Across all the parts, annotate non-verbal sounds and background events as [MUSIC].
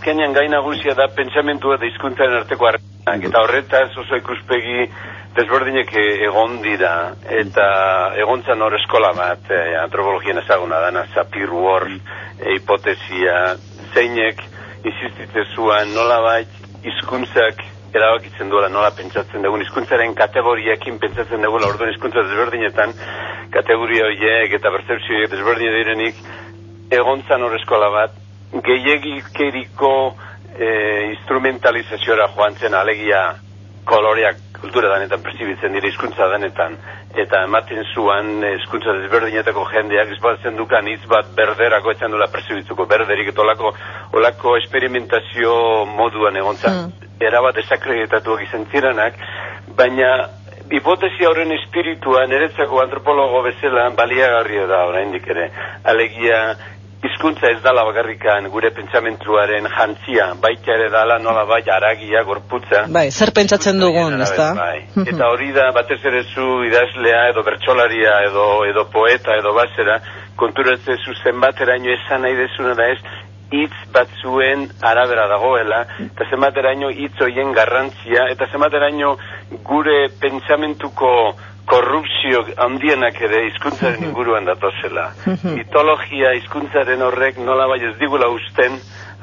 azkenean gain nagusia da pentsamentua da hizkuntzaren arteko harremanak. Eta horretaz oso ikuspegi desberdinek egon dira. Eta egontzan hor eskola bat e, antropologian ezaguna dana Sapir Whorf e, hipotesia zeinek insistitze zuan nola bait hizkuntzak erabakitzen duela nola pentsatzen dugun. Hizkuntzaren kategoriakin pentsatzen dugu orduan hizkuntza desberdinetan kategoria horiek eta percepzio horiek desberdin direnik egontzan hor eskola bat gehiagikeriko e, instrumentalizaziora joan zen alegia koloreak kultura danetan pertsibitzen dira hizkuntza danetan eta ematen zuan hizkuntza desberdinetako jendeak izbatzen dukan hitz bat berderako etzen dula pertsibitzuko berderik eta olako, olako experimentazio moduan egontzan mm erabat desakreditatuak izan zirenak, baina hipotesi horren espiritua niretzako antropologo bezala baliagarria da oraindik ere. Alegia hizkuntza ez dala bakarrikan gure pentsamentuaren jantzia, baita ere dala nola bai aragia, gorputza. Bai, zer pentsatzen dugun, ez da? Bai. [LAUGHS] Eta hori da, batez ere zu idazlea, edo bertsolaria, edo, edo poeta, edo basera, konturatze zu zenbateraino esan nahi desuna da ez, hitz batzuen arabera dagoela, eta zenbateraino hitz hoien garrantzia, eta zenbateraino gure pentsamentuko korrupzio handienak ere hizkuntzaren [LAUGHS] inguruan datozela. [LAUGHS] Mitologia hizkuntzaren horrek nola bai ez digula usten,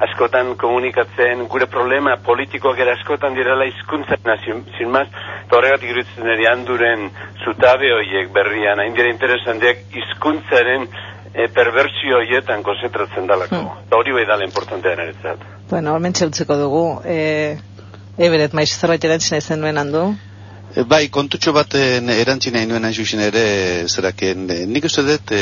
askotan komunikatzen, gure problema politikoak ere askotan direla hizkuntzaren sin, sin maz, eta horregatik iruditzen ere handuren zutabe horiek berrian, hain dira interesanteak hizkuntzaren e, perversio hietan konzentratzen dalako. Hmm. hori bai dala importantea niretzat. Bueno, hormen txeltzeko dugu. E, Eberet, maiz zerbait erantzina izan nuen handu? E, bai, kontutxo bat erantzina inuen hain ere, zeraken, nik uste dut,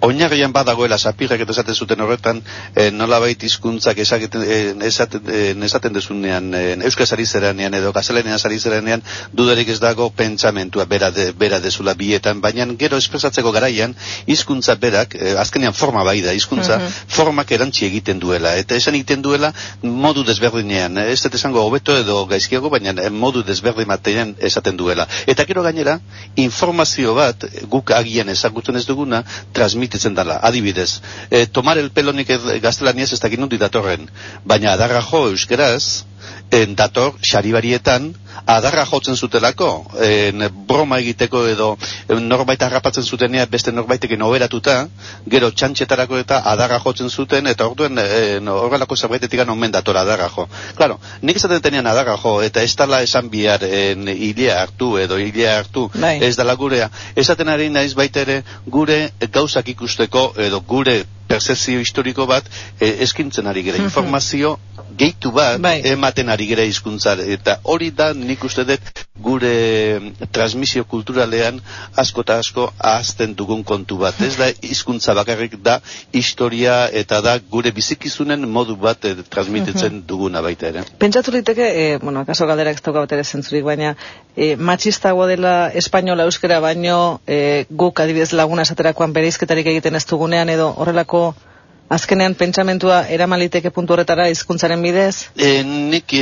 oinarrian badagoela sapirrak eta esaten zuten horretan e, nola baita izkuntzak esaten, esaten, esaten dezunean e, euskaz ari zeranean edo gazelenean ari zeranean dudarik ez dago pentsamentua bera, de, bera dezula bietan, baina gero espresatzeko garaian hizkuntza berak, e, azkenean forma bai da hizkuntza, mm -hmm. formak erantzi egiten duela, eta esan egiten duela modu desberdinean, ez dut esango hobeto edo gaizkiago, baina modu desberdin batean esaten duela. Eta gero gainera, informazio bat guk agian ezagutzen ez duguna, transmititzen dela, adibidez. E, tomar el pelonik gaztelaniaz ez dakit datorren, baina adarra jo euskeraz, en dator xaribarietan adarra jotzen zutelako en broma egiteko edo norbait harrapatzen zutenea beste norbaitekin oberatuta gero txantxetarako eta adarra jotzen zuten eta orduen horrelako zerbaitetik omen dator adarra jo claro, nik esaten tenean adarra jo eta ez tala esan bihar en hilea hartu edo hilea hartu Bai. ez dala gurea esaten ari naiz baitere gure gauzak ikusteko edo gure percepzio historiko bat e, eskintzen ari gera [LAUGHS] informazio gehitu bat Bai. ematen ari gera hizkuntza eta hori da nik uste dut gure transmisio kulturalean asko eta asko ahazten dugun kontu bat. Ez da hizkuntza bakarrik da historia eta da gure bizikizunen modu bat e, transmititzen duguna baita ere. Pentsatu liteke, e, bueno, kaso galdera ez dauka bat ere zentzurik, baina e, matxistagoa dela espainola euskera baino e, guk adibidez laguna esaterakoan bereizketarik egiten ez dugunean edo horrelako azkenean pentsamentua eramaliteke puntu horretara hizkuntzaren bidez? E, nik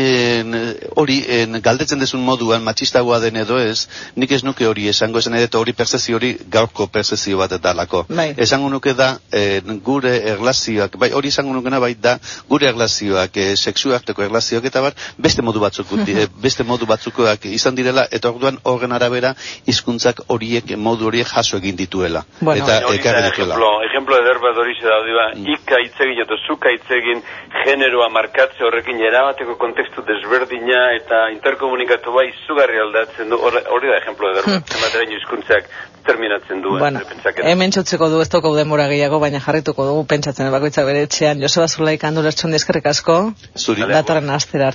hori galdetzen dezun moduan matxistagoa den edo ez, nik ez nuke hori esango esan edo hori percepzio hori gaurko percepzio bat dalako. Bai. Esango nuke da e, gure erlazioak, bai hori esango nukena bai da gure erlazioak, e, sexu harteko erlazioak eta bar, beste modu batzuk, e, [LAUGHS] beste modu batzukoak izan direla eta orduan horren arabera hizkuntzak horiek modu horiek jaso egin dituela. Bueno, eta da, ekarri dituela. ejemplo, ejemplo ederbat hori ze ika itzegin eta zuka itzegin generoa markatze horrekin erabateko kontekstu desberdina eta interkomunikatu bai izugarri aldatzen du, hori da ejemplo ederbat, zenbateraino hizkuntzak terminatzen du. Bueno, pentsaketa. hemen txotzeko du ez daukagu denbora gehiago, baina jarrituko dugu pentsatzen bakoitzak bere etxean. Joseba Zulaik handu lertxondi eskerrik asko, datorren astera.